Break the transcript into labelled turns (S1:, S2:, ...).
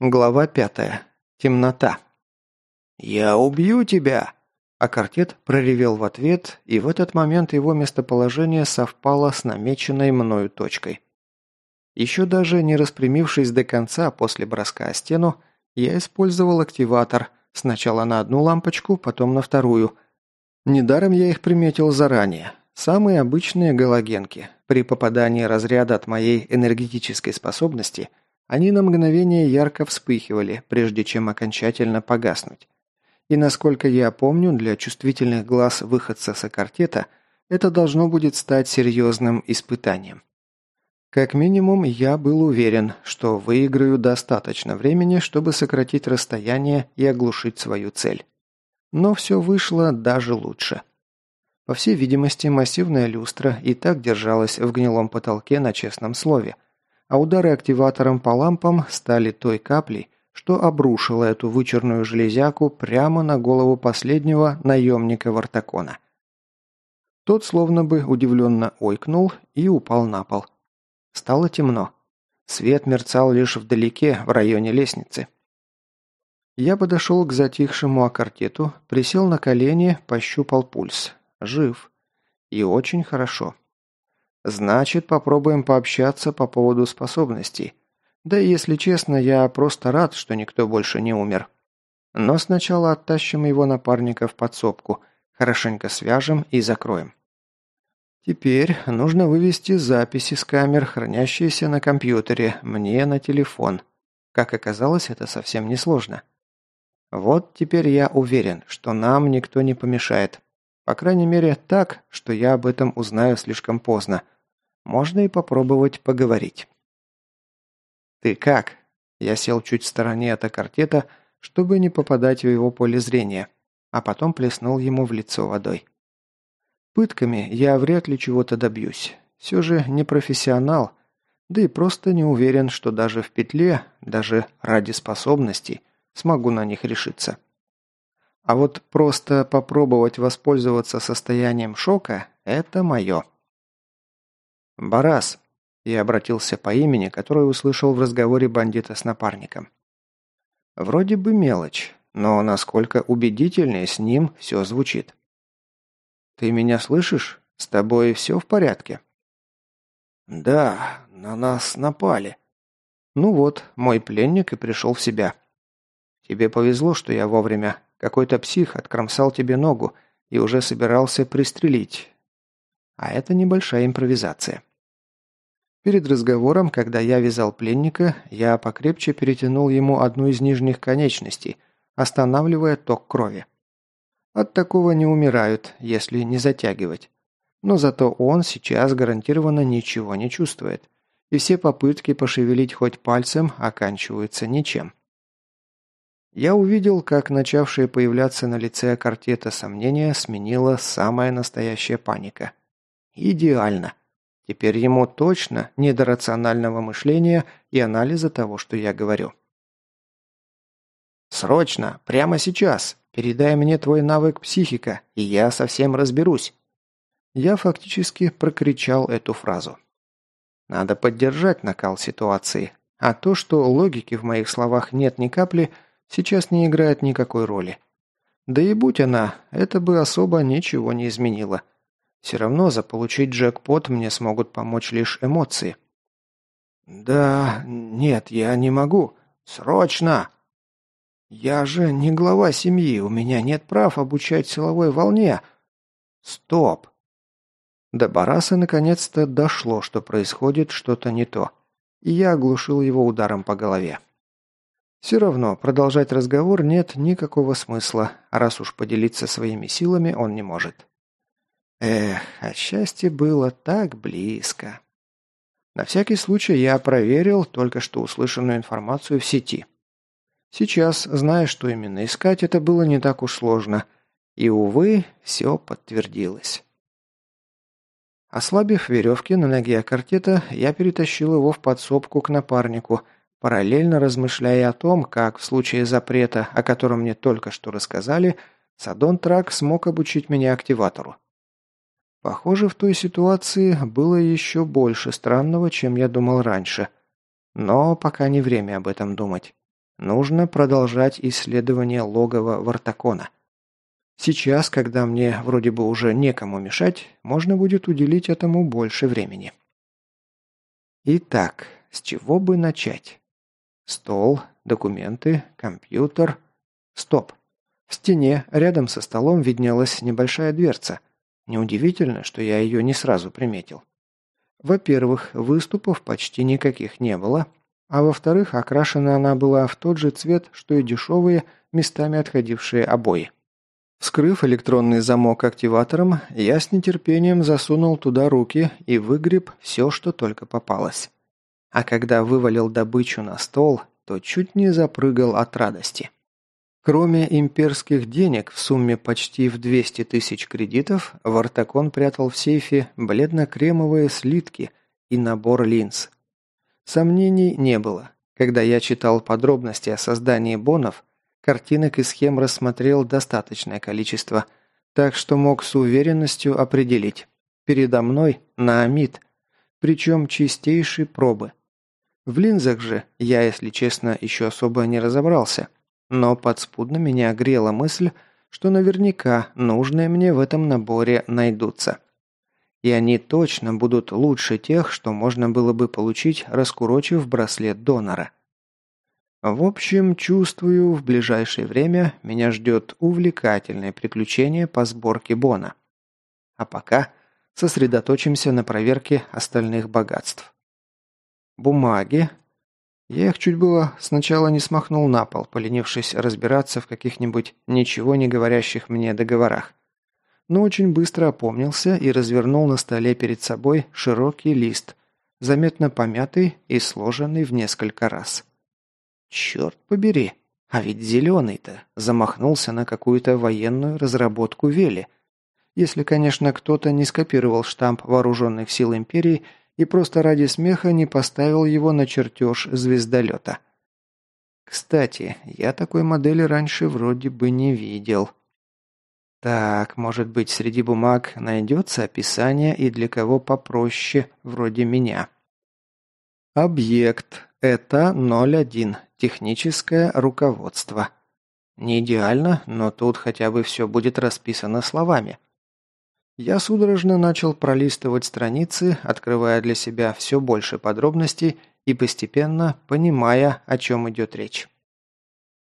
S1: Глава пятая. Темнота. «Я убью тебя!» А картет проревел в ответ, и в этот момент его местоположение совпало с намеченной мною точкой. Еще даже не распрямившись до конца после броска о стену, я использовал активатор, сначала на одну лампочку, потом на вторую. Недаром я их приметил заранее. Самые обычные галогенки. При попадании разряда от моей энергетической способности – они на мгновение ярко вспыхивали, прежде чем окончательно погаснуть. И насколько я помню, для чувствительных глаз выходца с аккартета это должно будет стать серьезным испытанием. Как минимум, я был уверен, что выиграю достаточно времени, чтобы сократить расстояние и оглушить свою цель. Но все вышло даже лучше. По всей видимости, массивная люстра и так держалась в гнилом потолке на честном слове – а удары активатором по лампам стали той каплей, что обрушило эту вычурную железяку прямо на голову последнего наемника Вартакона. Тот словно бы удивленно ойкнул и упал на пол. Стало темно. Свет мерцал лишь вдалеке, в районе лестницы. Я подошел к затихшему аккартету, присел на колени, пощупал пульс. Жив. И очень хорошо. Значит, попробуем пообщаться по поводу способностей. Да и если честно, я просто рад, что никто больше не умер. Но сначала оттащим его напарника в подсобку, хорошенько свяжем и закроем. Теперь нужно вывести записи с камер, хранящиеся на компьютере, мне на телефон. Как оказалось, это совсем несложно. Вот теперь я уверен, что нам никто не помешает. По крайней мере, так, что я об этом узнаю слишком поздно. Можно и попробовать поговорить. «Ты как?» Я сел чуть в стороне от аккартета, чтобы не попадать в его поле зрения, а потом плеснул ему в лицо водой. Пытками я вряд ли чего-то добьюсь. Все же не профессионал, да и просто не уверен, что даже в петле, даже ради способностей, смогу на них решиться. А вот просто попробовать воспользоваться состоянием шока – это мое. «Барас!» – я обратился по имени, которое услышал в разговоре бандита с напарником. Вроде бы мелочь, но насколько убедительнее с ним все звучит. «Ты меня слышишь? С тобой все в порядке?» «Да, на нас напали». «Ну вот, мой пленник и пришел в себя. Тебе повезло, что я вовремя. Какой-то псих откромсал тебе ногу и уже собирался пристрелить. А это небольшая импровизация. Перед разговором, когда я вязал пленника, я покрепче перетянул ему одну из нижних конечностей, останавливая ток крови. От такого не умирают, если не затягивать. Но зато он сейчас гарантированно ничего не чувствует. И все попытки пошевелить хоть пальцем оканчиваются ничем. Я увидел, как начавшее появляться на лице картета сомнения сменила самая настоящая паника. Идеально. Теперь ему точно не до рационального мышления и анализа того, что я говорю. «Срочно, прямо сейчас, передай мне твой навык психика, и я совсем разберусь». Я фактически прокричал эту фразу. Надо поддержать накал ситуации, а то, что логики в моих словах нет ни капли – сейчас не играет никакой роли. Да и будь она, это бы особо ничего не изменило. Все равно заполучить джекпот мне смогут помочь лишь эмоции. «Да, нет, я не могу. Срочно!» «Я же не глава семьи, у меня нет прав обучать силовой волне». «Стоп!» До Бараса наконец-то дошло, что происходит что-то не то, и я оглушил его ударом по голове. Все равно продолжать разговор нет никакого смысла, раз уж поделиться своими силами он не может. Эх, а счастье было так близко. На всякий случай я проверил только что услышанную информацию в сети. Сейчас, зная, что именно искать, это было не так уж сложно. И, увы, все подтвердилось. Ослабив веревки на ноге картета, я перетащил его в подсобку к напарнику – Параллельно размышляя о том, как в случае запрета, о котором мне только что рассказали, Садон Трак смог обучить меня активатору. Похоже, в той ситуации было еще больше странного, чем я думал раньше. Но пока не время об этом думать. Нужно продолжать исследование логова Вартакона. Сейчас, когда мне вроде бы уже некому мешать, можно будет уделить этому больше времени. Итак, с чего бы начать? Стол, документы, компьютер. Стоп. В стене, рядом со столом, виднелась небольшая дверца. Неудивительно, что я ее не сразу приметил. Во-первых, выступов почти никаких не было, а во-вторых, окрашена она была в тот же цвет, что и дешевые, местами отходившие обои. Вскрыв электронный замок активатором, я с нетерпением засунул туда руки и выгреб все, что только попалось. А когда вывалил добычу на стол, то чуть не запрыгал от радости. Кроме имперских денег в сумме почти в 200 тысяч кредитов, Вартакон прятал в сейфе бледно-кремовые слитки и набор линз. Сомнений не было. Когда я читал подробности о создании бонов, картинок и схем рассмотрел достаточное количество, так что мог с уверенностью определить. Передо мной наамид, причем чистейшей пробы. В линзах же я, если честно, еще особо не разобрался, но подспудно меня грела мысль, что наверняка нужные мне в этом наборе найдутся и они точно будут лучше тех, что можно было бы получить, раскурочив браслет донора. В общем, чувствую, в ближайшее время меня ждет увлекательное приключение по сборке бона. А пока сосредоточимся на проверке остальных богатств. Бумаги. Я их чуть было сначала не смахнул на пол, поленившись разбираться в каких-нибудь ничего не говорящих мне договорах но очень быстро опомнился и развернул на столе перед собой широкий лист, заметно помятый и сложенный в несколько раз. «Черт побери, а ведь зеленый-то замахнулся на какую-то военную разработку Вели. Если, конечно, кто-то не скопировал штамп вооруженных сил Империи и просто ради смеха не поставил его на чертеж звездолета. Кстати, я такой модели раньше вроде бы не видел». Так, может быть, среди бумаг найдется описание и для кого попроще, вроде меня. Объект. Это 01. Техническое руководство. Не идеально, но тут хотя бы все будет расписано словами. Я судорожно начал пролистывать страницы, открывая для себя все больше подробностей и постепенно понимая, о чем идет речь.